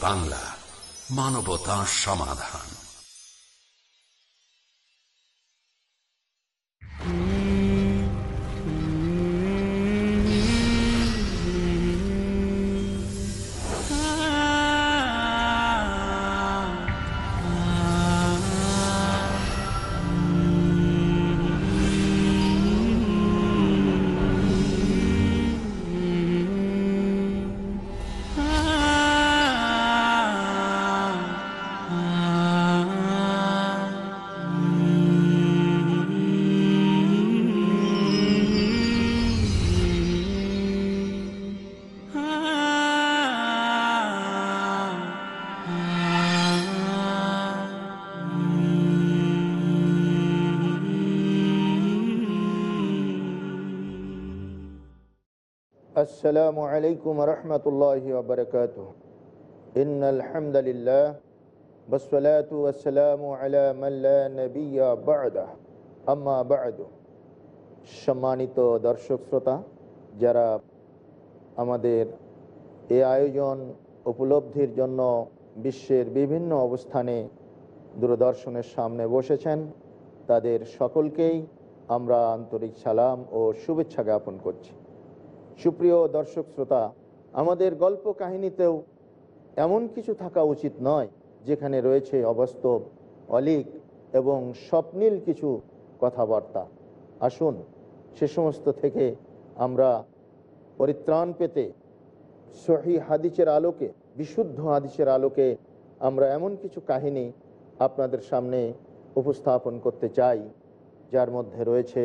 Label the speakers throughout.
Speaker 1: বাংলা মানবতা সমাধান।
Speaker 2: السلام عليكم ورحمة الله وبركاته إن الحمد لله والصلاة والسلام على من لا نبي بعده أما بعد সম্মানিত দর্শক শ্রোতা যারা আমাদের এই আয়োজন উপলব্ধির জন্য বিশ্বের বিভিন্ন অবস্থানে দূরদর্শনের সামনে বসেছেন তাদের সকলকেই আমরা আন্তরিক সালাম ও শুভেচ্ছা জ্ঞাপন করছি সুপ্রিয় দর্শক শ্রোতা, আমাদের গল্প কাহিনীতেও এমন কিছু থাকা উচিত নয় যেখানে রয়েছে অবাস্তব, অলিক এবং স্বপ্নীল কিছু কথাবার্তা। আসুন, সে সমস্ত থেকে আমরা পরিত্রাণ পেতে সহি হাদিসের আলোকে, বিশুদ্ধ হাদিসের আলোকে আমরা এমন কিছু কাহিনী আপনাদের সামনে উপস্থাপন করতে চাই, যার মধ্যে রয়েছে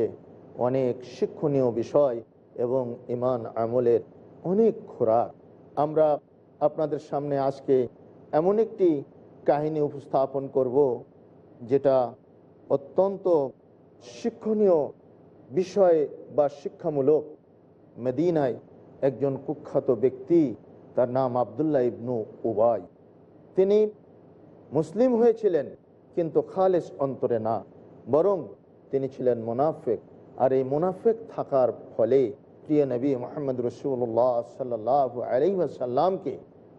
Speaker 2: অনেক শিক্ষণীয় বিষয় এবং ইমান আমলের অনেক খোরাক। আমরা আপনাদের সামনে আজকে এমন একটি কাহিনী উপস্থাপন করব, যেটা অত্যন্ত শিক্ষণীয় বিষয় বা শিক্ষামূলক। মেদিনায় একজন কুখ্যাত ব্যক্তি, তার নাম আবদুল্লাহ ইবনু উবাই। তিনি মুসলিম হয়েছিলেন, কিন্তু খালেস অন্তরে না, বরং তিনি ছিলেন মোনাফেক। আর এই মুনাফেক থাকার ফলে প্রিয় নবী মোহাম্মদ রসুল্লাহ সাল্লাহ আলহিসাল্লামকে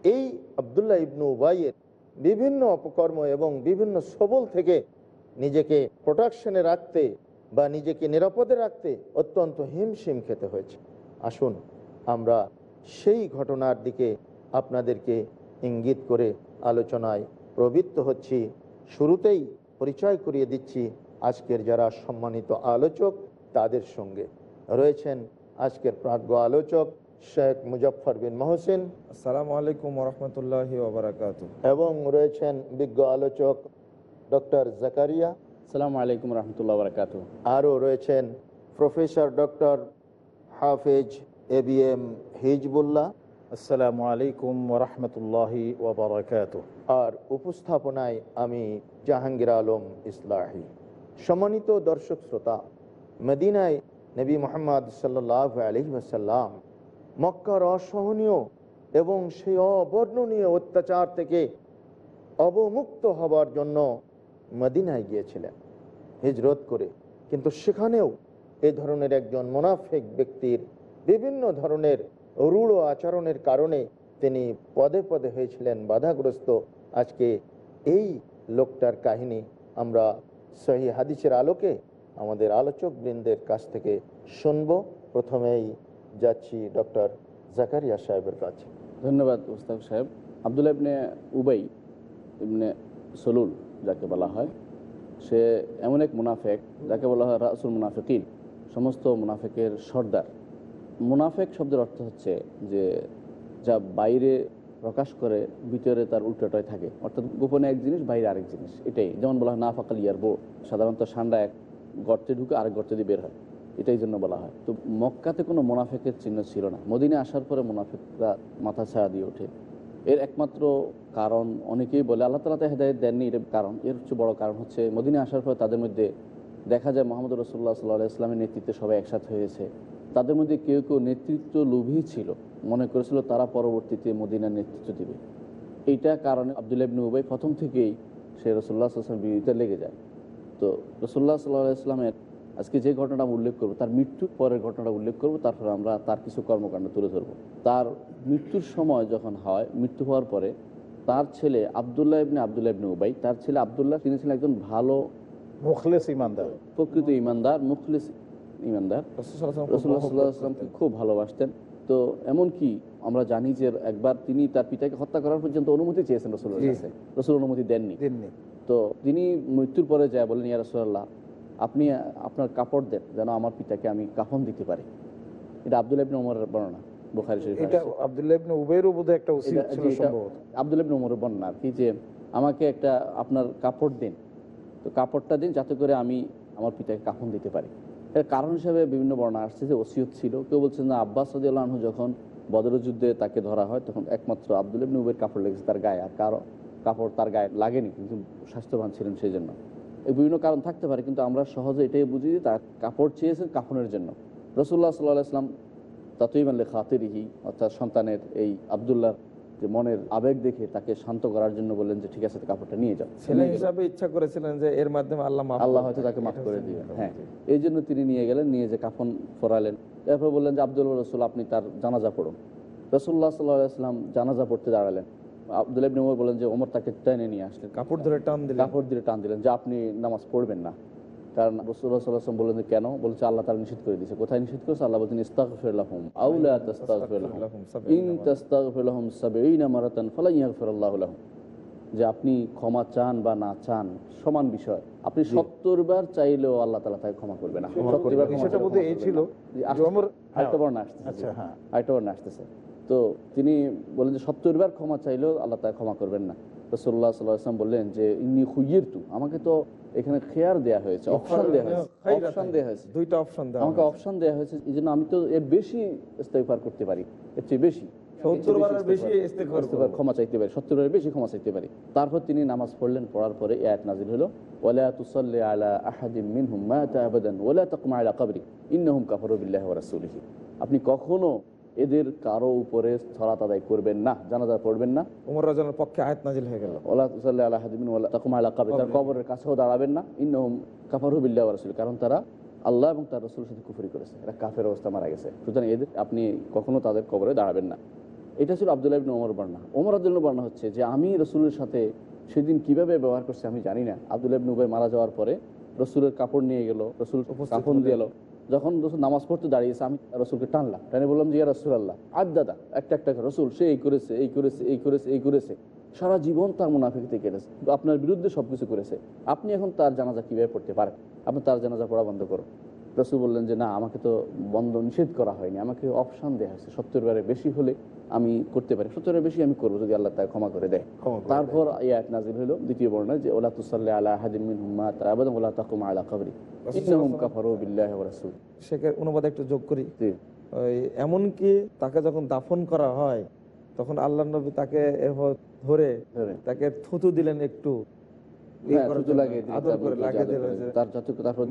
Speaker 2: এই আবদুল্লাহ ইবনু উবাইয়ের বিভিন্ন অপকর্ম এবং বিভিন্ন সবল থেকে নিজেকে প্রোটেকশনে রাখতে বা নিজেকে নিরাপদে রাখতে অত্যন্ত হিমশিম খেতে হয়েছে। আসুন আমরা সেই ঘটনার দিকে আপনাদেরকে ইঙ্গিত করে আলোচনায় প্রবৃত্ত হচ্ছি। শুরুতেই পরিচয় করিয়ে দিচ্ছি আজকের যারা সম্মানিত আলোচক, তাদের সঙ্গে রয়েছেন আজকের প্রাজ্ঞ আলোচক শেখ মুজফর বিন মহসিন।
Speaker 3: আসসালামু আলাইকুম রহমতুল্লাহ ওবরাকাত
Speaker 2: এবং রয়েছেন বিজ্ঞ আলোচক ডক্টর জাকারিয়া।
Speaker 4: সালামু আলাইকুম রহমতুল্লাহ বরকাত
Speaker 2: আরও রয়েছেন প্রফেসর ডক্টর হাফেজ এ বি এম হিজবুল্লাহ।
Speaker 5: আসসালামু আলাইকুম ওরহমতুল্লাহি ওবরাকাত
Speaker 2: আর উপস্থাপনায় আমি জাহাঙ্গীর আলম ইসলাহি। সম্মানিত দর্শক শ্রোতা মদিনায় নবী মোহাম্মদ সাল্লাহ আলহিমাসাল্লাম মক্কার অসহনীয় এবং সেই অবর্ণনীয় অত্যাচার থেকে অবমুক্ত হবার জন্য মদিনায় গিয়েছিলেন, হিজরত করে। কিন্তু সেখানেও এ ধরনের একজন মোনাফেক ব্যক্তির বিভিন্ন ধরনের রূঢ় আচরণের কারণে তিনি পদে পদে হয়েছিলেন বাধাগ্রস্ত। আজকে এই লোকটার কাহিনী আমরা সহি হাদিসের আলোকে আমাদের আলোচক বৃন্দের কাছ থেকে শুনব। প্রথমেই যাচ্ছি ডক্টর জাকারিয়া সাহেবের কাছে।
Speaker 4: ধন্যবাদ উস্তাদ সাহেব। আবদুল্লাহ ইবনে উবাই ইবনে সলুল যাকে বলা হয়, সে এমন এক মুনাফেক যাকে বলা হয় রাসুল মুনাফিকিন, সমস্ত মুনাফেকের সর্দার। মুনাফেক শব্দের অর্থ হচ্ছে যে যা বাইরে প্রকাশ করে, ভিতরে তার উল্টোটাই থাকে। অর্থাৎ গোপনে এক জিনিস, বাইরে আরেক জিনিস। এটাই যেমন বলা হয় না ফাকাল ইয়ার বো সাধারণত সান্ডা এক গর্তে ঢুকে আরেক গর্তে দিয়ে বের হয়। এটাই জন্য বলা হয়। তো মক্কাতে কোনো মোনাফেকের চিহ্ন ছিল না। মদিনে আসার পরে মোনাফেকরা মাথা ছায়া দিয়ে ওঠে। এর একমাত্র কারণ অনেকেই বলে, আল্লাহ তালা হেদায়ত দেননি, এর কারণ, এর হচ্ছে বড় কারণ হচ্ছে মদিনে আসার পরে তাদের মধ্যে দেখা যায় মোহাম্মদ রসুল্লাহ সাল্লাহ ইসলামের নেতৃত্বে সবাই একসাথে হয়েছে। তাদের মধ্যে কেউ কেউ নেতৃত্ব লোভী ছিল। মনে করেছিল তারা পরবর্তীতে মদিনার নেতৃত্ব দেবে। এইটা কারণে আবদুল্লাহ ইবনু উবাই প্রথম থেকেই সে রসুল্লাহ আসলামের বিরোধিতা লেগে যায়। তো রসুল্লাহ সাল্লাহ ইসলামের আজকে যে ঘটনাটা উল্লেখ করব তার মৃত্যুর পরের ঘটনাটা উল্লেখ করব তারপরে আমরা তার কিছু কর্মকাণ্ড তুলে ধরবো। তার মৃত্যুর সময় যখন হয় মৃত্যু হওয়ার পরে তার ছেলে আবদুল্লাহ ইবনে আবদুল্লাহ ইবনে উবাই তার ছেলে আবদুল্লাহ তিনি ছিলেন একজন ভালো
Speaker 5: মুখলেস ইমানদার।
Speaker 4: প্রকৃত ইমানদার মুখলেস ইমানদার। রসুল্লাহ সাল্লাহ আসলামকে খুব ভালোবাসতেন। তো এমন কি আমরা জানি যে একবার তিনি তার পিতাকে হত্যা করার পর্যন্ত অনুমতি চেয়েছেন। কাছে। রসুল অনুমতি দিননি। তো তিনি মৃত্যুর পরে যায় বলেন ইয়া রসুল্লাহ আপনি আপনার কাপড় দেন যেন আমার পিতাকে আমি কাফন দিতে পারি। এটা আবদুল্লাহ ইবনে ওমরের বর্ণনা বুখারী শরীফে
Speaker 5: এটা
Speaker 4: আছে।
Speaker 5: ইবনে বোধহয় একটা উচিত ছিল সম্ভবত।
Speaker 4: আবদুল্লাহ ইবনে ওমরের বর্ণনা আর কি যে আমাকে একটা আপনার কাপড় দিন। তো কাপড়টা দিন যাতে করে আমি আমার পিতাকে কাফন দিতে পারি। এর কারণ হিসাবে বিভিন্ন বর্ণনা আসছে যে ওসিয়ত ছিল। কেউ বলছেন না আব্বাস আনহু যখন বদর যুদ্ধে তাকে ধরা হয় তখন একমাত্র আব্দুল ইবনে উবের কাপড় লেগেছে তার গায়ে আর কারও কাপড় তার গায়ে লাগেনি কিন্তু স্বাস্থ্যবান ছিলেন সেই জন্য। এই বিভিন্ন কারণ থাকতে পারে কিন্তু আমরা সহজে এটাই বুঝি যে তার কাপড় চেয়েছেন কাফনের জন্য। রসুল্লাহ সাল্লাহ আসলাম তাতুই মাল্লে খাতেরিহি অর্থাৎ সন্তানের এই আবদুল্লাহ যে মনের আবেগ দেখে তাকে শান্ত করার জন্য বললেন যে ঠিক আছে কাপড়টা নিয়ে যাও।
Speaker 3: ছেলে হিসাবে ইচ্ছা করেছিলেন যে এর মাধ্যমে আল্লাহ
Speaker 4: আল্লাহ হয়তো তাকে মাফ করে দিবেন। হ্যাঁ এই জন্য তিনি নিয়ে গেলেন নিয়ে যে কাফন ফরালেন। এরপর বললেন যে আব্দুল রসুল আপনি তার জানাজা পড়ুন। রসুল্লাহ সাল্লাহ আসলাম জানাজা পড়তে দাঁড়ালেন। ইবনে বলেন যে ওমর তাকে টেনে নিয়ে আসলেন।
Speaker 3: কাপড় ধরে টান দিলেন।
Speaker 4: কাপড় দিয়ে টান দিলেন যে আপনি নামাজ পড়বেন না। কারণ রসুল্লাহ সাল্লাম বললেন যে কেন? বলছে আল্লাহ তারা নিষেধ করে দিয়েছে। কোথায় নিষেধ করেছে? আল্লাহ বলছেন আউলা ইন মারাতান। লাহুম যে আপনি ক্ষমা চান বা না চান সমান বিষয়। আপনি সত্তর বার চাইলেও আল্লাহ তালা তাকে ক্ষমা করবে না।
Speaker 5: ক্ষমা
Speaker 4: 70
Speaker 5: করবে
Speaker 4: বার ক্ষমা করবে না। আসতেছে। তো তিনি বলেন যে সত্তর বার ক্ষমা চাইলেও আল্লাহ তাকে ক্ষমা করবেন না। রসুল্লাহ সাল্লাহ আসলাম বললেন যে ইন্নি খুইয়ের তু আমাকে তো এখানে খেয়ার দেয়া হয়েছে অপশন দেওয়া হয়েছে অপশন দেওয়া হয়েছে।
Speaker 3: দুইটা অপশন
Speaker 4: আমাকে অপশন দেওয়া হয়েছে এই জন্য আমি তো এর বেশি ইস্তেগফার করতে পারি এর চেয়ে বেশি। ক্ষমা চাইতে পারি সত্তর বারের বেশি ক্ষমা চাইতে পারি। তারপর তিনি নামাজ পড়লেন পড়ার পরে আয়াত নাজিল হলো ওয়ালা তুসাল্লি আলা আহাদিম মিনহুম মাতা আবাদান ওয়ালা তাকমা আলা কবরি ইন্নাহুম কাফারু বিল্লাহি ওয়া রাসূলিহি। আপনি কখনো এদের কারও উপরে সালাত আদায় করবেন না জানাজা পড়বেন না।
Speaker 3: উমর রাজনের পক্ষে আয়াত নাজিল হয়ে গেল।
Speaker 4: ওলা হাদিমিন তাকুমা আলা কবরি তার কবরের কাছেও দাঁড়াবেন না। ইন্নাহুম কাফারু বিল্লাহি ওয়া রাসূলিহি। কারণ তারা আল্লাহ এবং তার রসুলের সাথে কুফরি করেছে। এরা কাফের অবস্থা মারা গেছে। সুতরাং এদের আপনি কখনো তাদের কবরে দাঁড়াবেন না। এটা ছিল আবদুল্লাহ ইবনে ওমর বর্ণনা। ওমর আব্দুল্লাহ বর্ণনা হচ্ছে যে আমি রসুলের সাথে সেদিন কীভাবে ব্যবহার করছি আমি জানি না। আবদুল্লাহ ইবনে উবাই মারা যাওয়ার পরে রসুলের কাপড় নিয়ে গেল রসুল কাপড় দিয়ে যখন রসুল নামাজ পড়তে দাঁড়িয়েছে, আমি রসুলকে টানলাম। টানে বললাম যে, ইয়া রসুল আল্লাহ আর দাদা, একটা একটা রসুল, সে এই করেছে এই করেছে এই করেছে এই করেছে। সারা জীবন তার মুনাফিকতে কেটেছে আপনার বিরুদ্ধে সবকিছু করেছে। আপনি এখন তার জানাজা কীভাবে পড়তে পারেন? আপনি তার জানাজা পড়া বন্ধ করুন। রসুল বললেন যে না আমাকে তো বন্ধ নিষেধ করা হয়নি। আমাকে অপশান দেওয়া হয়েছে। সত্তর বারের বেশি হলে আমি করতে পারি। সত্তরের বেশি আমি করব যদি আল্লাহ তাকে ক্ষমা করে দেয়। তারপর এই আয়াত নাজিল হলো। দ্বিতীয় বর্ণনা যে ওলা তুসাল্লি আলা হাদিম মিন হুম্মা তারাবাদ ওলা তাকুম আলা কবরি। কাফারু বিল্লাহি
Speaker 3: অনুবাদ একটু যোগ করি। এমনকি তাকে যখন দাফন করা হয় তখন আল্লাহ নবী তাকে ধরে
Speaker 4: ধরে।
Speaker 3: তাকে থুতু দিলেন একটু।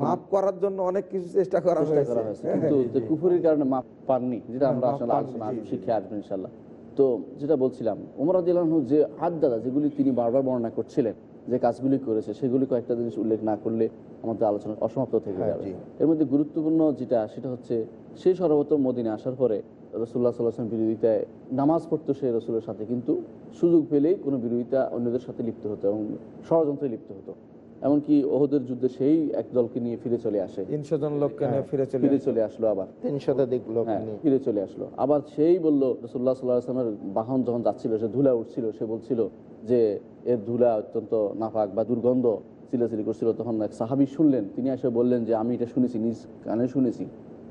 Speaker 3: মাফ করার জন্য অনেক কিছু চেষ্টা করা হয়েছে।
Speaker 4: কিন্তু কুফুরির কারণে মাপ পাননি যেটা আমরা আসলে আলোচনা
Speaker 3: জি, জি।
Speaker 4: শিখে আসব ইনশাল্লাহ তো যেটা বলছিলাম উমর আদিলানহু যে হাত দাদা যেগুলি তিনি বারবার বর্ণনা করছিলেন যে কাজগুলি করেছে সেগুলি কয়েকটা জিনিস উল্লেখ না করলে আমাদের আলোচনা অসমাপ্ত থেকে
Speaker 2: হ্যাঁ,
Speaker 4: যাবে। এর মধ্যে গুরুত্বপূর্ণ যেটা সেটা হচ্ছে সেই সর্বপ্রথম মদিনে আসার পরে রসুল্লাহ সাল্লাহাম বিরোধিতায় নামাজ পড়তো সে রসুলের সাথে কিন্তু সুযোগ পেলেই কোনো বিরোধিতা অন্যদের সাথে লিপ্ত হতো এবং ষড়যন্ত্রে লিপ্ত হতো। এমনকি ওহদের যুদ্ধে সেই এক দলকে নিয়ে ফিরে চলে আসে।
Speaker 3: তিনশো জন লোককে নিয়ে ফিরে চলে
Speaker 4: ফিরে চলে আসলো আবার।
Speaker 2: তিন শতাধিক লোক
Speaker 4: হ্যাঁ ফিরে চলে আসলো। আবার সেই বলল রসুল্লাহ সাল্লাহ আসলামের বাহন যখন যাচ্ছিল সে ধুলা উঠছিল সে বলছিল যে এর ধুলা অত্যন্ত নাপাক বা দুর্গন্ধ চিলাচিলি করছিল। তখন এক সাহাবি শুনলেন তিনি এসে বললেন যে আমি এটা শুনেছি নিজ কানে শুনেছি।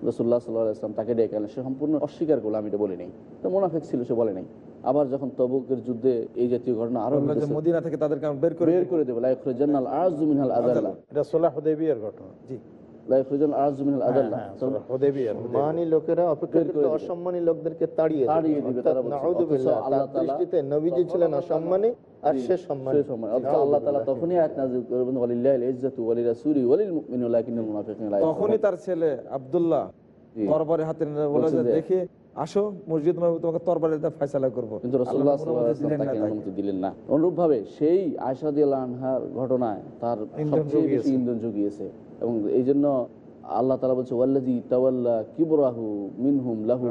Speaker 4: রসুল্লাহ সাল্লাহ আসলাম তাকে ডেকে আনলেন। সে সম্পূর্ণ অস্বীকার করল আমি এটা বলে নেই তো মোনাফেক ছিল সে বলে নাই। আবার যখন তবুকের যুদ্ধে এই জাতীয় ঘটনা আরও
Speaker 3: মদিনা থেকে তাদেরকে বের করে
Speaker 4: বের করে দেবো। জেনাল আজমিনাল আজাল্লাহ
Speaker 5: এটা সোলাহ ঘটনা।
Speaker 3: জি।
Speaker 2: লোকেরা। অসম্মানী লোকদেরকে তাড়িয়ে দৃষ্টিতে নবীজি ছিলেন অসম্মানী আর সে সম্মানী।
Speaker 4: আল্লাহ তাআলা তখনই আয়াত নাযিল করবেন ওয়ালিল্লাহিল ইজ্জাতু ওয়ালিরাসূলি ওয়ালিল মুমিনিনা লাকিন্নাল মুনাফিকিনা লা
Speaker 3: তখনই তার ছেলে আব্দুল্লাহ
Speaker 4: জি।
Speaker 3: তরবারি হাতে বলে যে
Speaker 4: যে-
Speaker 3: দেখে আসো মসজিদ তোমাকে তরবারি দিয়ে ফয়সালা করব।
Speaker 4: কিন্তু রাসূলুল্লাহ সাল্লাল্লাহু আলাইহি
Speaker 3: দিলেন
Speaker 4: ওয়াসাল্লাম
Speaker 3: না
Speaker 4: তাকে
Speaker 3: তাকে।
Speaker 4: অনুমতি দিলেন না। অনুরূপভাবে সেই আয়েশা রাদিয়াল্লাহু আনহার ঘটনায় তার
Speaker 3: ইন্ধন
Speaker 4: সবচেয়ে বেশি ইন্ধন জুগিয়েছে। এবং এই জন্য আল্লাহ তালা বলছে ওয়াল্লাজি তাওয়াল্লা কিবরাহু মিনহুম লাহু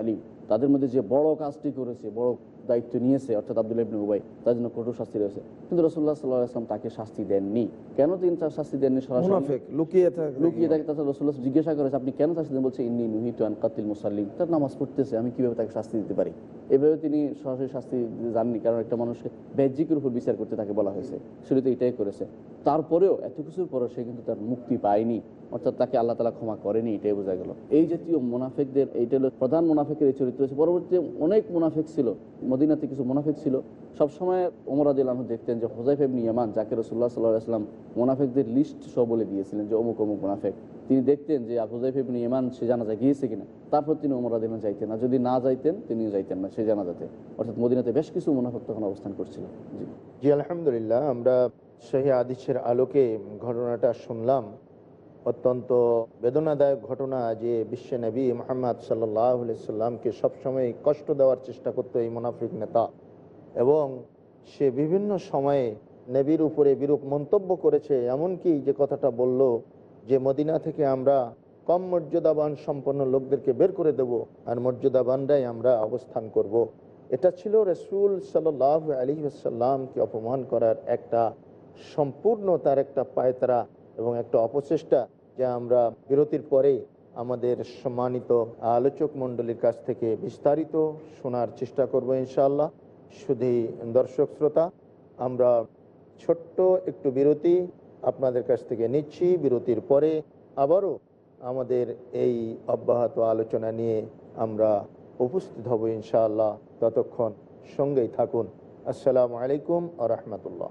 Speaker 4: আলিম। তাদের মধ্যে যে বড় কাজটি করেছে বড় দায়িত্ব নিয়েছে অর্থাৎ আব্দুল্লাহ ইবনে উবাই তার জন্য কঠোর শাস্তি রয়েছে। কিন্তু রসুল্লাহ সাল্লাহ আসলাম তাকে শাস্তি দেননি। কেন তিনি তার শাস্তি দেননি সরাসরি?
Speaker 3: লুকিয়ে থাকে।
Speaker 4: লুকিয়ে থাকে তাছাড়া রসুল্লাহ জিজ্ঞাসা করেছে আপনি কেন শাস্তি দেন? বলছে ইন্নি নুহিত আন কাতিল মুসাল্লিম তার নামাজ পড়তেছে আমি কীভাবে তাকে শাস্তি দিতে পারি? এভাবে তিনি সরাসরি শাস্তি জাননি কারণ একটা মানুষকে ব্যাজিকের উপর বিচার করতে তাকে বলা হয়েছে। শুরুতে এটাই করেছে। তারপরেও এত কিছুর পরেও সে কিন্তু তার মুক্তি পায়নি। অর্থাৎ তাকে আল্লাহ তালা ক্ষমা করেনি, এটাই বোঝা গেল। এই জাতীয় মুনাফেকদের, এইটা হলো প্রধান মুনাফেকের এই চরিত্র হচ্ছে পরবর্তীতে অনেক মুনাফেক ছিল, মদিনাতে কিছু মুনাফেক ছিল। সবসময় ওমরাদিল আহ দেখতেন যে হোজাইফ ইবনি ইয়ামান, যাকে রসুল্লাহ সাল্লাহ আসলাম মুনাফেকদের লিস্ট সব বলে দিয়েছিলেন যে অমুক অমুক মুনাফেক। তিনি দেখতেন যে হোজাইফ ইবনি ইয়ামান, সে জানাজা গিয়েছে কিনা? তারপর তিনি ওমরাদিল যাইতেন। আর যদি না যাইতেন, তিনিও যাইতেন না, সে জানাজাতে। অর্থাৎ মদিনাতে বেশ কিছু মুনাফেক তখন অবস্থান করছিল। জি।
Speaker 2: জি, আলহামদুলিল্লাহ, আমরা সেই আদিসের আলোকে ঘটনাটা শুনলাম অত্যন্ত বেদনাদায়ক ঘটনা যে বিশ্ব নবী মোহাম্মদ সাল্লাহ সাল্লামকে সবসময় কষ্ট দেওয়ার চেষ্টা করতো এই মুনাফিক নেতা এবং সে বিভিন্ন সময়ে নবীর উপরে বিরূপ মন্তব্য করেছে, এমনকি যে কথাটা বলল যে, মদিনা থেকে আমরা কম মর্যাদাবান সম্পন্ন লোকদেরকে বের করে দেব আর মর্যাদাবানরাই আমরা অবস্থান করব। এটা ছিল রসুল সাল্লাহ আলী সাল্লামকে অপমান করার একটা সম্পূর্ণ তার একটা পায়তারা এবং একটা অপচেষ্টা যা আমরা বিরতির পরে আমাদের সম্মানিত আলোচক মণ্ডলীর কাছ থেকে বিস্তারিত শোনার চেষ্টা করব ইনশাল্লাহ শুধু দর্শক শ্রোতা, আমরা ছোট্ট একটু বিরতি আপনাদের কাছ থেকে নিচ্ছি। বিরতির পরে আবারও আমাদের এই অব্যাহত আলোচনা নিয়ে আমরা উপস্থিত হব ইনশাআল্লাহ। ততক্ষণ সঙ্গেই থাকুন। আসসালামু আলাইকুম আ রহমতুল্লাহ।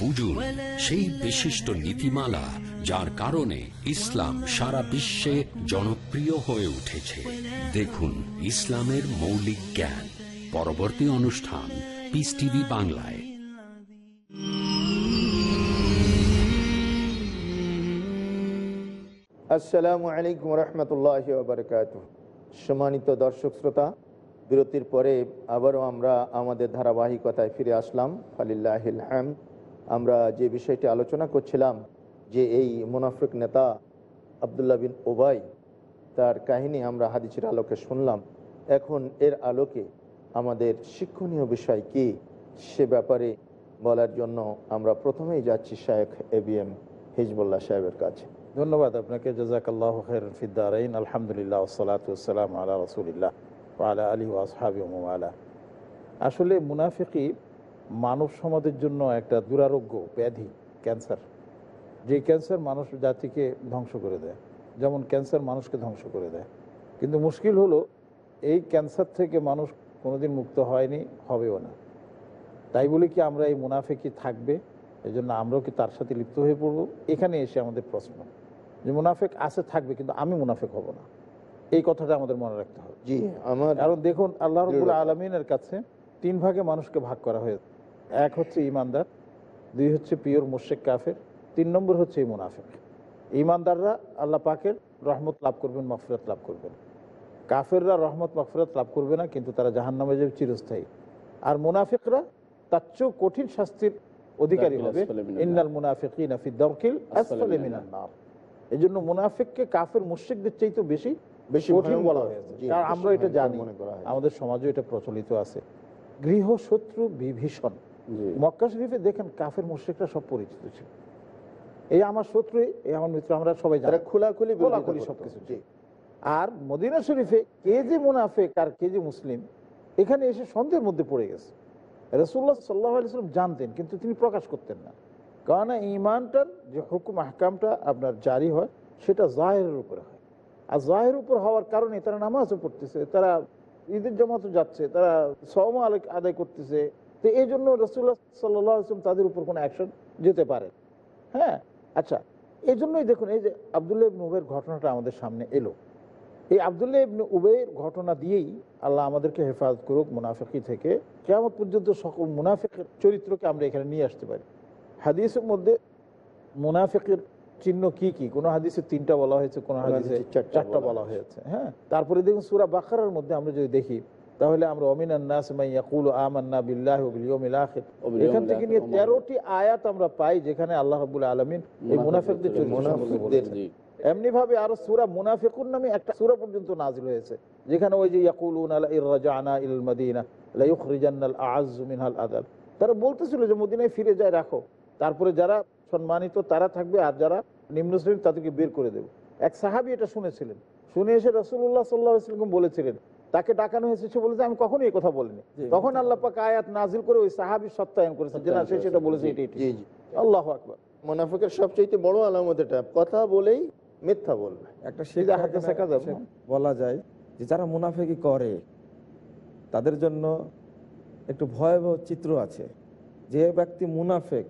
Speaker 1: বুঝুন সেই বিশিষ্ট নীতিমালা যার কারণে ইসলাম সারা বিশ্বে জনপ্রিয় হয়ে উঠেছে। দেখুন ইসলামের মৌলিক জ্ঞান। পরবর্তী অনুষ্ঠান পিস টিভি বাংলায়।
Speaker 2: আসসালামু আলাইকুম রহমতুল্লাহ বারকাত সম্মানিত দর্শক শ্রোতা বিরতির পরে আবারও আমরা আমাদের ধারাবাহিকতায় ফিরে আসলাম। ফালিল্লাহিল হ্যাম আমরা যে বিষয়টি আলোচনা করছিলাম, যে এই মুনাফিক নেতা আবদুল্লাহ বিন ওবাই তার কাহিনী আমরা হাদিসের আলোকে শুনলাম। এখন এর আলোকে আমাদের শিক্ষণীয় বিষয় কি, সে ব্যাপারে বলার জন্য আমরা প্রথমেই যাচ্ছি শায়েখ এ বি এম হিজবুল্লাহ সাহেবের কাছে।
Speaker 5: ধন্যবাদ আপনাকে। জাজাকাল্লাহ ফিদ্দারাইন আলহামদুলিল্লাহ সালাতাম আলা রসুলিল্লাহ। আলা আলী ওয়াসহাবি আলা আসলে মুনাফিকি মানব সমাজের জন্য একটা দুরারোগ্য ব্যাধি, ক্যান্সার। যে ক্যান্সার মানুষ জাতিকে ধ্বংস করে দেয়, যেমন ক্যান্সার মানুষকে ধ্বংস করে দেয়। কিন্তু মুশকিল হলো, এই ক্যান্সার থেকে মানুষ কোনোদিন মুক্ত হয়নি, হবেও না। তাই বলে কি আমরা এই মুনাফেকি থাকবে? এই জন্য আমরাও কি তার সাথে লিপ্ত হয়ে পড়ব? এখানে এসে আমাদের প্রশ্ন, যে মুনাফেক আছে, থাকবে, কিন্তু আমি মুনাফেক হব না। এই কথাটা আমাদের মনে রাখতে হবে।
Speaker 2: জি আমার
Speaker 5: কারণ দেখুন আল্লাহ রবুল আলমিনের কাছে তিন ভাগে মানুষকে ভাগ করা হয়েছে এক হচ্ছে ইমানদার দুই হচ্ছে পিওর মুশেক কাফের তিন নম্বর হচ্ছে এই মুনাফেক। ইমানদাররা আল্লাহ পাকের রহমত লাভ করবেন মফরত লাভ করবেন। কাফেররা রহমত মফরত লাভ করবে না কিন্তু তারা জাহান নামে যাবে চিরস্থায়ী। আর মুনাফিকরা তার চেয়েও কঠিন শাস্তির অধিকারী হবে। ইন্নাল মুনাফিকিনা ফি দারকিল এই জন্য মুনাফিককে কাফের মুশরিকদের চাইতে বেশি
Speaker 2: বেশি
Speaker 5: কঠিন বলা হয়েছে। কারণ আমরা এটা জানি। আমাদের সমাজে এটা প্রচলিত আছে। গৃহশত্রু বিভীষণ। মক্কা শরীফে দেখেন কাফের মুশরিকরা সব পরিচিত ছিল। এই আমার শত্রু এই আমার মিত্র আমরা সবাই জানি।
Speaker 2: খোলাখুলি
Speaker 5: খোলাখুলি সবকিছু আর মদিনা শরীফে কে যে মুনাফেক আর কে যে মুসলিম এখানে এসে সন্দেহের মধ্যে পড়ে গেছে। রসুল্লাহ সাল্লাহ আলিয়াল্লাম জানতেন কিন্তু তিনি প্রকাশ করতেন না। কারণ ইমানটার যে হুকুম আহকামটা আপনার জারি হয় সেটা জাহেরের উপরে হয়। আর জাহের উপর হওয়ার কারণে তারা নামাজও পড়তেছে, তারা ঈদের জমাতে যাচ্ছে, তারা সম আদায় করতেছে। তো এই জন্য রসুল্লাহ সাল্লাহ আসলাম তাদের উপর কোনো অ্যাকশন যেতে পারে হ্যাঁ? আচ্ছা এই জন্যই দেখুন, এই যে আবদুল্লাহ ইবনে উবের ঘটনাটা আমাদের সামনে এলো। এই আবদুল্লাহ ইবনে উবের ঘটনা দিয়েই আল্লাহ আমাদেরকে হেফাজত করুক মুনাফিকি থেকে। কেমন পর্যন্ত সকল মুনাফিকের চরিত্রকে আমরা এখানে নিয়ে আসতে পারি। হাদিসের মধ্যে মুনাফিকের চিহ্ন কি কি? কোন হাদিসে তিনটা বলা হয়েছে কোন হাদিসে
Speaker 2: চারটা বলা
Speaker 5: হয়েছে। হ্যাঁ? তারপরে দেখুন সুরা বাকারার মধ্যে আমরা যদি দেখি তাহলে আমরা অমিনান নাস মাই আমান্না বিল্লাহি ওয়া বিল আখির। এখান থেকে নিয়ে
Speaker 4: ওয়া মা-
Speaker 5: 13টি আয়াত আমরা পাই যেখানে আল্লাহ রাব্বুল আলামিন এই মুনাফিকদের সম্পর্কে এমনি ভাবে আরও সুরা মুনাফিকুন নামে একটা সুরা পর্যন্ত নাজিল হয়েছে যেখানে ওই যে ইয়াকুলুন আলা ইরজানা ইল মদিনা লা ইখরিজান্নাল আ'আজ্জু মিনহাল আদাল তারা বলতেছিল যে মদিনায় ফিরে যায় রাখো। তারপরে যারা সম্মানিত তারা থাকবে আর যারা নিম্ন শ্রেণির তাদেরকে বের করে দেবে। এক সাহাবি এটা শুনেছিলেন। শুনে এসে রাসূলুল্লাহ সাল্লাল্লাহু আলাইহি বলেছিলেন তাকে ডাকানো হয়েছে সে বলেছে আমি কখনোই এই কথা বলিনি। তখন আল্লাহ পাক আয়াত নাজিল করে ওই সাহাবী সত্যায়ন করেছেন যে না সে সেটা বলেছে এটি এটি
Speaker 2: জি জি।
Speaker 5: আল্লাহু আকবার।
Speaker 2: মোনাফিকের সবচেয়ে বড় আলামত এটা। কথা বলেই মিথ্যা বলবে।
Speaker 3: একটা। বলা যায় যে যারা মুনাফেকি করে তাদের জন্য একটু ভয়াবহ চিত্র আছে। যে ব্যক্তি মুনাফেক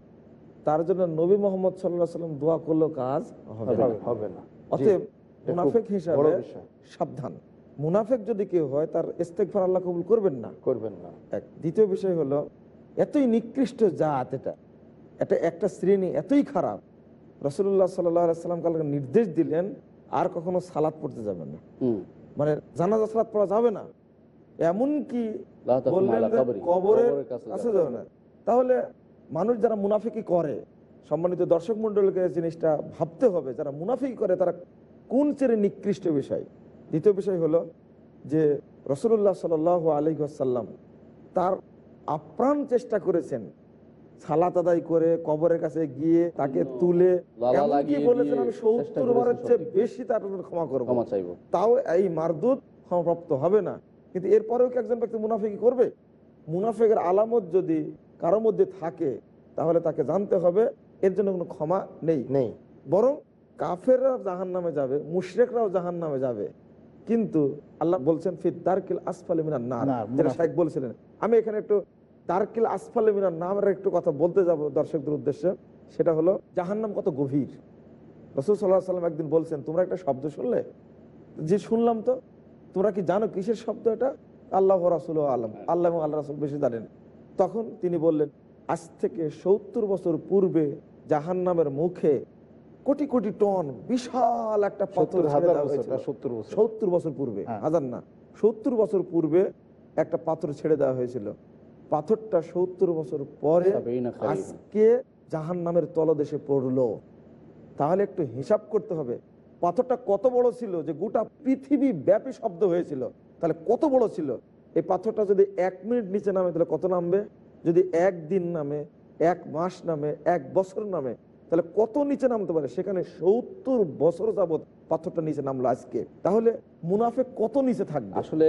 Speaker 3: তার জন্য নবী মোহাম্মদ সাল্লাহ সাল্লাম দোয়া করলেও কাজ হবে না।
Speaker 2: হবে হবে না।
Speaker 3: অতএব মুনাফেক হিসাবে সাবধান। মুনাফেক যদি কেউ হয় তার ইস্তেকফার আল্লাহ কবুল করবেন না।
Speaker 2: করবেন না।
Speaker 3: এক দ্বিতীয় বিষয় হলো এতই নিকৃষ্ট জাত এটা এটা একটা শ্রেণি এতই খারাপ। রসুল্লাহ সাল্লাম কালকে নির্দেশ দিলেন আর কখনো সালাদ পড়তে যাবেন না। মানে জানাজা সালাদ পড়া যাবে না। এমন কি বললেন। কবরের
Speaker 4: কাছে যাবে
Speaker 3: না। তাহলে মানুষ যারা মুনাফিকি করে সম্মানিত দর্শক মন্ডলকে জিনিসটা ভাবতে হবে যারা মুনাফিকি করে তারা কোন চেরে নিকৃষ্ট বিষয়? দ্বিতীয় বিষয় হলো যে রসুল্লাহ সাল আলহাসাল্লাম তার আপ্রাণ চেষ্টা করেছেন সালাত আদায় করে কবরের কাছে গিয়ে তাকে তুলে বলেছেন আমি সত্তর বারের চেয়ে বেশি তার ক্ষমা করব। তাও এই মারদুদ ক্ষমাপ্রাপ্ত হবে না। কিন্তু এরপরেও কি একজন ব্যক্তি মুনাফিকি করবে? মুনাফিকের আলামত যদি কারোর মধ্যে থাকে তাহলে তাকে জানতে হবে এর জন্য কোনো ক্ষমা নেই।
Speaker 2: নেই।
Speaker 3: বরং কাফেররাও জাহান নামে যাবে মুশরেকরাও জাহান নামে যাবে। কিন্তু আল্লাহ বলছেন ফির দারকিল আসফালে মিনার না যেটা। শাইখ বলছিলেন। আমি এখানে একটু দারকিল আসফালে মিনার নামের একটু কথা বলতে যাব দর্শকদের উদ্দেশ্যে। সেটা হলো জাহান্নাম কত গভীর। রসুল সাল্লাহ সাল্লাম একদিন বলছেন তোমরা একটা শব্দ শুনলে? যে শুনলাম তো। তোমরা কি জানো কিসের শব্দ এটা? আল্লাহ রাসুল আলম। আল্লাহ আল্লাহ রাসুল বেশি জানেন। তখন তিনি বললেন আজ থেকে সত্তর বছর পূর্বে জাহান্নামের মুখে কোটি কোটি টন বিশাল একটা পাথর
Speaker 5: বছর সত্তর বছর?
Speaker 3: পূর্বে
Speaker 5: হ্যাঁ।
Speaker 3: হাজার না সত্তর বছর পূর্বে একটা পাথর ছেড়ে দেওয়া হয়েছিল। পাথরটা সত্তর বছর পরে আজকে জাহান নামের তলদেশে পড়ল। তাহলে একটু হিসাব করতে হবে পাথরটা কত বড় ছিল? যে গোটা পৃথিবী ব্যাপী শব্দ হয়েছিল তাহলে কত বড় ছিল? এই পাথরটা যদি এক মিনিট নিচে নামে তাহলে কত নামবে? যদি এক দিন নামে এক মাস নামে এক বছর নামে তাহলে কত নিচে নামতে পারে? সেখানে সত্তর বছর যাবত পাথরটা নিচে নামলো আজকে। তাহলে মুনাফে কত নিচে থাকবে?
Speaker 4: আসলে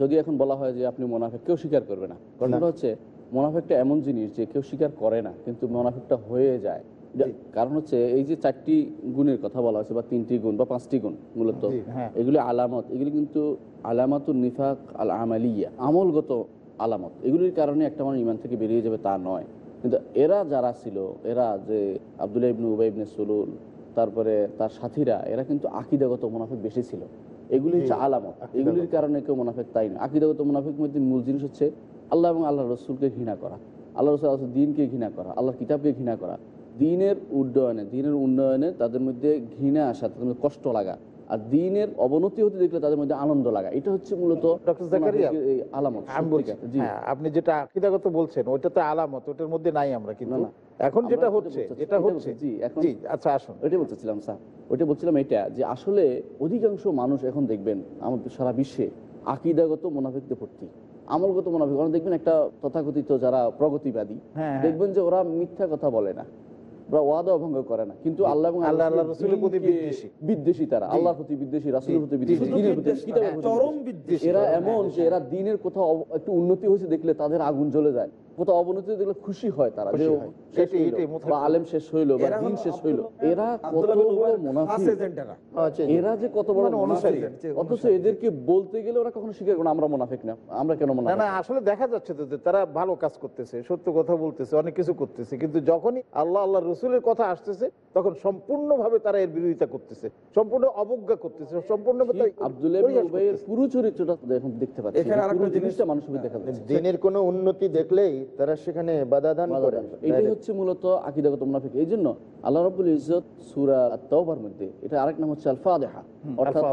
Speaker 4: যদি এখন বলা হয় যে আপনি মোনাফেক কেউ স্বীকার করবে না। ঘটনাটা হচ্ছে মোনাফেকটা এমন জিনিস যে কেউ স্বীকার করে না কিন্তু মোনাফেকটা হয়ে যায়। কারণ হচ্ছে এই যে চারটি গুণের কথা বলা হয়েছে বা তিনটি গুণ বা পাঁচটি গুণ মূলত
Speaker 5: হ্যাঁ।
Speaker 4: এগুলি আলামত এগুলি কিন্তু আলামাতুল নিফাক আল আমালিয়া আমলগত আলামত। এগুলির কারণে একটা মানুষ ইমান থেকে বেরিয়ে যাবে তা নয়। কিন্তু এরা যারা ছিল এরা যে আবদুল্লাহ ইবনু উবাই ইবনে সুলুল তারপরে তার সাথীরা এরা কিন্তু আকিদাগত মুনাফিক বেশি ছিল। এগুলি হচ্ছে আলামত। এগুলির কারণে কেউ মুনাফিক তাই না আকিদাগত মুনাফিক মধ্যে মূল জিনিস হচ্ছে আল্লাহ এবং আল্লাহ রসুলকে ঘৃণা করা। আল্লাহ রসুল দিনকে ঘৃণা করা আল্লাহর কিতাবকে ঘৃণা করা। দিনের উন্নয়নে দিনের উন্নয়নে তাদের মধ্যে ঘৃণা আসা তাদের মধ্যে কষ্ট লাগা। আর দিনের অবনতি হতে দেখলে তাদের মধ্যে আনন্দ লাগা। এটা হচ্ছে মূলত আলামত
Speaker 5: হ্যাঁ, আপনি যেটা আকিদাগত বলছেন ওইটা তো আলামত ওটার মধ্যে নাই আমরা কিন্তু। এখন যেটা হচ্ছে যেটা হচ্ছে
Speaker 4: জি, এখন-
Speaker 5: আচ্ছা আসুন।
Speaker 4: ওইটাই বলতেছিলাম স্যার। ওইটা বলছিলাম এটা যে আসলে অধিকাংশ মানুষ এখন দেখবেন আমাদের সারা বিশ্বে আকিদাগত মোনাফিকতে ভর্তি আমলগত মোনাফিক। ওরা দেখবেন একটা তথাকথিত যারা প্রগতিবাদী
Speaker 5: হ্যাঁ, হ্যাঁ।
Speaker 4: দেখবেন যে ওরা মিথ্যা কথা বলে না। ওরা ওয়াদা ভঙ্গ করে না। কিন্তু আল্লাহ এবং
Speaker 5: আল্লাহ, আল্লাহ
Speaker 4: রাসূলের
Speaker 5: প্রতি বিদ্বেষী।
Speaker 4: বিদ্বেষী। তারা। আল্লাহর প্রতি বিদ্বেষী রাসুলের প্রতি বিদ্বেষী দিনের প্রতি
Speaker 3: চরম
Speaker 4: বিদ্বেষী। এরা এমন যে এরা দিনের কোথাও একটু উন্নতি হয়েছে দেখলে তাদের আগুন জ্বলে যায়। কোথাও অবনতি দেখলে খুশি হয় তারা যে আলেম শেষ হইল বা দিন শেষ হইল। এরা কত বড় মুনাফিক।
Speaker 3: এরা।
Speaker 4: যে কত বড়
Speaker 5: মানে অনুসারী।
Speaker 4: অথচ এদেরকে বলতে গেলে ওরা কখনো স্বীকার করে আমরা মুনাফিক না আমরা কেন
Speaker 5: না
Speaker 4: মুনাফিক?
Speaker 5: না আসলে দেখা যাচ্ছে তো যে তারা ভালো কাজ করতেছে সত্য কথা বলতেছে অনেক কিছু করতেছে কিন্তু যখনই আল্লাহ আল্লাহ রসুলের কথা আসতেছে তখন সম্পূর্ণভাবে তারা এর বিরোধিতা করতেছে সম্পূর্ণ অবজ্ঞা করতেছে সম্পূর্ণ।
Speaker 4: পুরো চরিত্রটা দেখতে পাচ্ছি জিনিসটা মানুষের দেখা যাচ্ছে।
Speaker 2: দিনের কোনো উন্নতি দেখলেই তারা সেখানে বাধা দান
Speaker 4: বাধা
Speaker 2: করে।
Speaker 4: এটাই হচ্ছে মূলত আকিদাগত মুনাফিক। এই জন্য আল্লাহ রাব্বুল ইজ্জত সূরা মধ্যে এটা আরেক নাম হচ্ছে আল ফাদিহা অর্থাৎ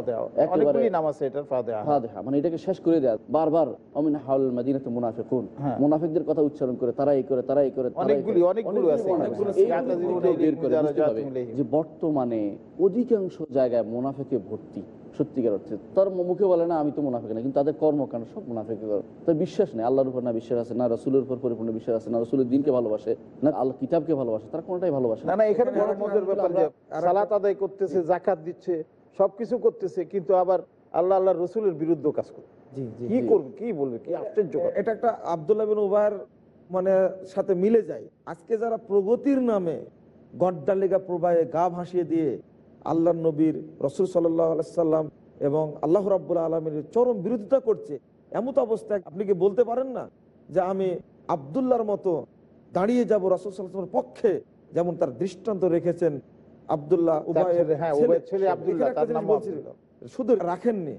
Speaker 4: একেবারে
Speaker 5: নাম আছে এটার ফাদেহা।
Speaker 4: ফাদিহা মানে এটাকে শেষ করে দেয়া। বারবার অমিন হাউল মাদিনাতে মুনাফিকুন।
Speaker 5: হ্যাঁ।
Speaker 4: মুনাফিকদের কথা উচ্চারণ করে তারা এই করে তারা এই করে।
Speaker 5: অনেকগুলি, অনেকগুলো আছে।
Speaker 4: যে বর্তমানে অধিকাংশ জায়গায় মুনাফিকে ভর্তি। সত্যিকার অর্থে। তার মুখে বলে না আমি তো মুনাফিক না। কিন্তু তাদের কর্মকাণ্ড সব মুনাফিক। তার বিশ্বাস নেই। আল্লাহর উপর না বিশ্বাস আছে না রসুলের উপর পরিপূর্ণ বিশ্বাস আছে না রসুলের দিনকে ভালোবাসে না আল্লাহ কিতাবকে ভালোবাসে। তারা কোনটাই ভালোবাসে
Speaker 5: না।
Speaker 4: না
Speaker 5: এখানে বড়
Speaker 3: আরেকটা
Speaker 5: মজার ব্যাপার যে
Speaker 3: আরেকটা-
Speaker 5: সালাত আদায় করতেছে জাকাত দিচ্ছে সবকিছু করতেছে কিন্তু আবার আল্লাহ আল্লাহ রসুলের বিরুদ্ধে কাজ করবে
Speaker 3: জি জি
Speaker 5: কি করবে কি বলবে কি আশ্চর্য
Speaker 3: এটা একটা আবদুল্লাহ বিন উবায়ের মানে সাথে মিলে যায়। আজকে যারা প্রগতির নামে গড্ডালিগা প্রবাহে গা ভাসিয়ে দিয়ে আল্লাহ নবীর রসুল সাল্লাহ সাল্লাম এবং আল্লাহ রাব্বুল আলমীর চরম বিরোধিতা করছে। এমত অবস্থায় আপনি কি বলতে পারেন না যে আমি আবদুল্লাহর মতো দাঁড়িয়ে যাব রসুল সাল্লামের পক্ষে? যেমন তার দৃষ্টান্ত রেখেছেন
Speaker 5: হ্যাঁ, আব্দুল্লাহ।
Speaker 3: শুধু রাখেননি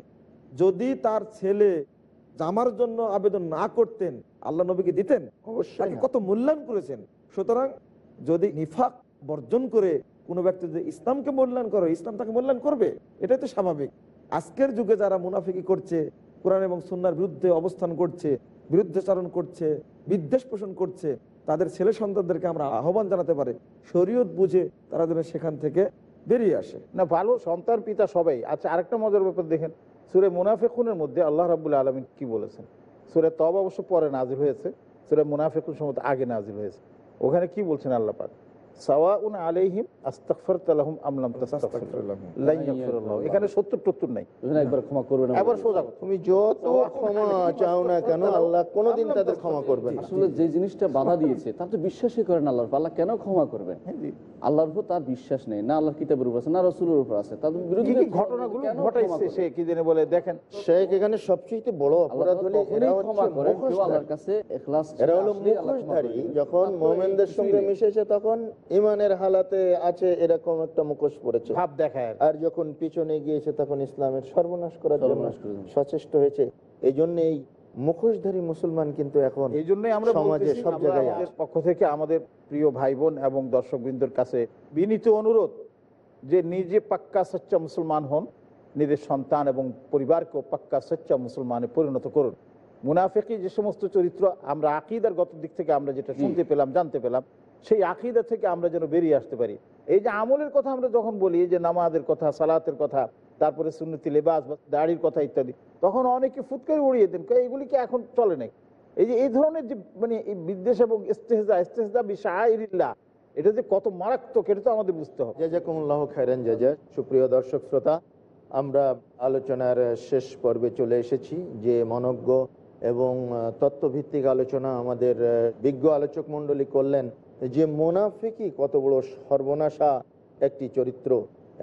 Speaker 3: যদি তার ছেলে জামার জন্য আবেদন না করতেন আল্লাহ নবীকে দিতেন
Speaker 5: অবশ্যই
Speaker 3: কত মূল্যায়ন করেছেন। সুতরাং যদি নিফাক বর্জন করে কোনো ব্যক্তি যদি ইসলামকে মূল্যায়ন করে, ইসলাম তাকে মূল্যায়ন করবে? এটাই তো স্বাভাবিক। আজকের যুগে যারা মুনাফিকি করছে, কোরআন এবং সুন্নার বিরুদ্ধে অবস্থান করছে, বিরুদ্ধাচারণ করছে, বিদ্বেষ পোষণ করছে, তাদের ছেলে সন্তানদেরকে আমরা আহ্বান জানাতে পারি, শরীয়ত বুঝে তারা যেন সেখান থেকে বেরিয়ে আসে।
Speaker 5: না, ভালো সন্তান পিতা সবাই। আচ্ছা আরেকটা মজার ব্যাপার দেখেন, সুরে মুনাফেকুনের মধ্যে আল্লাহ রাবুল আলমিন কি বলেছেন? সুরে তব অবশ্য পরে নাজিল হয়েছে, সুরে মুনাফেকুন সম্ভবত আগে নাজিল হয়েছে। ওখানে কি বলছেন আল্লাহ পাক? সাওয়াউন আলাইহিম আস্তাগফিরতা লাহুম আম লাম তাস্তাগফির লাহুম। লান ইয়াগফিরাল্লাহু। এখানে 70 টত্তর নাই।
Speaker 4: একবার ক্ষমা করবে না
Speaker 5: সোজা
Speaker 2: তুমি যত ক্ষমা চাও না কেন আল্লাহ কোনোদিন তাদের ক্ষমা করবে
Speaker 4: আসলে যে জিনিসটা বাধা দিয়েছে তার তো বিশ্বাসই করেন আল্লাহর আল্লাহ কেন ক্ষমা করবেন? আল্লাহর উপর তার বিশ্বাস নেই না আল্লাহর কিতাবের উপর আছে না রসুলের উপর আছে। তাদের বিরুদ্ধে
Speaker 5: কি ঘটনাগুলো ঘটাইছে সে কি জানে বলে? দেখেন।
Speaker 2: শেখ এখানে সবচেয়ে বড়
Speaker 4: আল্লাহ
Speaker 2: অপরাধ হলে এরা
Speaker 4: ক্ষমা কেউ আল্লাহর কাছে
Speaker 2: এরা হলো মুখোশধারী। যখন মোমেনদের সঙ্গে মিশেছে তখন ইমানের হালাতে আছে এরকম একটা মুখোশ পড়েছে।
Speaker 5: ভাব দেখায়। আর
Speaker 2: যখন পিছনে গিয়েছে তখন ইসলামের সর্বনাশ করার জন্য। সচেষ্ট হয়েছে। এই জন্য এই মুখোশধারী মুসলমান কিন্তু এখন
Speaker 5: এই জন্যই আমরা
Speaker 2: সমাজে সব জায়গায়
Speaker 5: পক্ষ থেকে আমাদের প্রিয় ভাই বোন এবং দর্শকবৃন্দর কাছে বিনীত অনুরোধ যে নিজে পাক্কা সচ্চা মুসলমান হন নিজের সন্তান এবং পরিবারকেও পাক্কা সচ্চা মুসলমানে পরিণত করুন। মুনাফেকি যে সমস্ত চরিত্র আমরা আকিদার গত দিক থেকে আমরা যেটা শুনতে পেলাম জানতে পেলাম সেই আকিদা থেকে আমরা যেন বেরিয়ে আসতে পারি। এই যে আমলের কথা আমরা যখন বলি যে নামাজের কথা, সালাতের কথা, তারপরে সুন্নতি, লেবাস বা দাড়ির কথা ইত্যাদি, তখন অনেকে ফুটকারি উড়িয়ে দেন এগুলি কি এখন চলে নাই? এই যে, এই ধরনের যে মানে বিদ্বেষ এবং ইস্তেহজা ইস্তেহজা বিশাইরিল্লাহ, এটা যে কত মারাত্মক, এটা তো আমাদের বুঝতে হবে।
Speaker 2: জাজাকুমুল্লাহ খায়রান জাজা সুপ্রিয় দর্শক, শ্রোতা, আমরা আলোচনার শেষ পর্বে চলে এসেছি। যে মনজ্ঞ এবং তত্ত্বভিত্তিক আলোচনা আমাদের বিজ্ঞ আলোচক মণ্ডলী করলেন যে মোনাফিকই কত বড় সর্বনাশা একটি চরিত্র,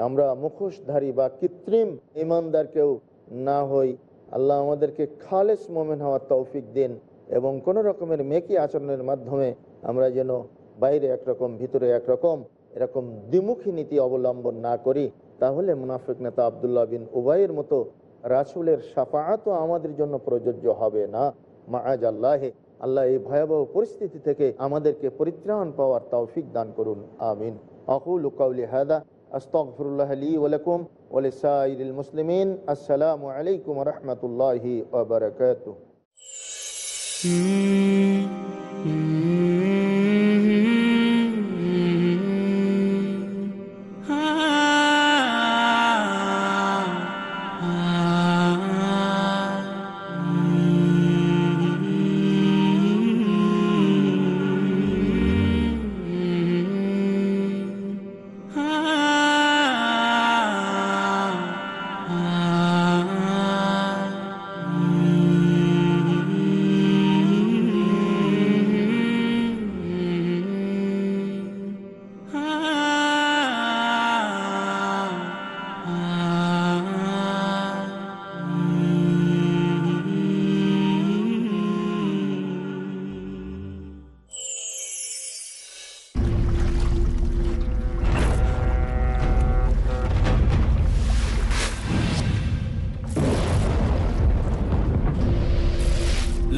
Speaker 2: আমরা মুখোশধারী বা কৃত্রিম ইমানদার কেউ না হই। আল্লাহ আমাদেরকে খালেস মোমেন হওয়ার তৌফিক দিন এবং কোনো রকমের মেকি আচরণের মাধ্যমে আমরা যেন বাইরে একরকম, ভিতরে একরকম, এরকম দ্বিমুখী নীতি অবলম্বন না করি। তাহলে মুনাফিক নেতা আবদুল্লাহ বিন উবাইয়ের মতো রাসুলের সাফাআতও আমাদের জন্য প্রযোজ্য হবে না। মাআজ আল্লাহে আল্লাহ এই ভয়াবহ পরিস্থিতি থেকে আমাদেরকে পরিত্রাণ পাওয়ার তৌফিক দান করুন, আমিন। আকুল কাউলি হাদা, আস্তগফিরুল্লাহ লি ওয়া লাকুম ওয়া লিসাইরিল মুসলিমিন, আসসালামু আলাইকুম রাহমাতুল্লাহি ওয়া বারাকাতুহু।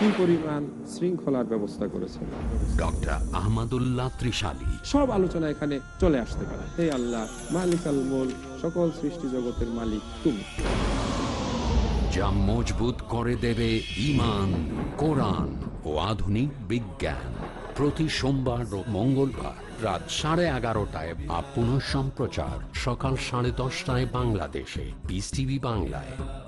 Speaker 6: কি পরিমাণ শৃঙ্খলার ব্যবস্থা করেছেন?
Speaker 1: ডক্টর আহমদুল্লাহ ত্রিশালী।
Speaker 6: সব আলোচনা এখানে চলে আসতে পারে। হে আল্লাহ মালিক আল মোল সকল সৃষ্টি জগতের মালিক তুমি।
Speaker 1: যা মজবুত করে দেবে ইমান কোরআন ও আধুনিক বিজ্ঞান। প্রতি সোমবার ও মঙ্গলবার রাত সাড়ে এগারোটায় বা পুনঃ সম্প্রচার সকাল সাড়ে দশটায় বাংলাদেশে। পিস টিভি বাংলায়।